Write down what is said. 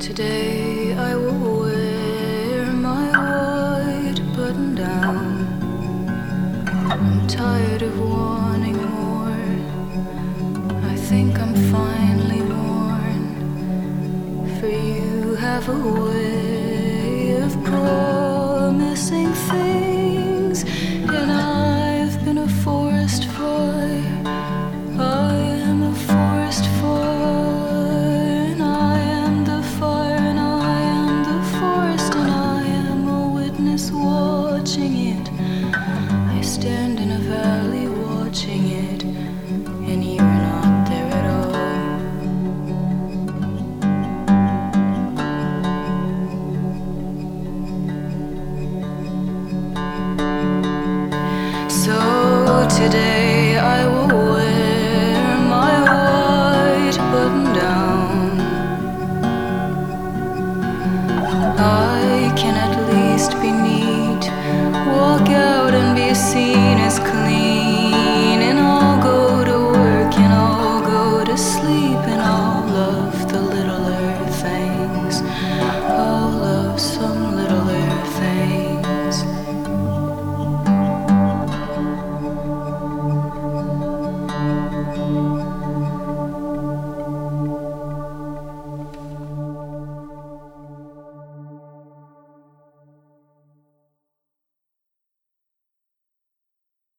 Today I will wear my white button down. I'm tired of wanting more. I think I'm finally worn. For you have a way of promising things, today I will wear my white button down. I can at